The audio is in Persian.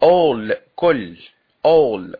all, کل all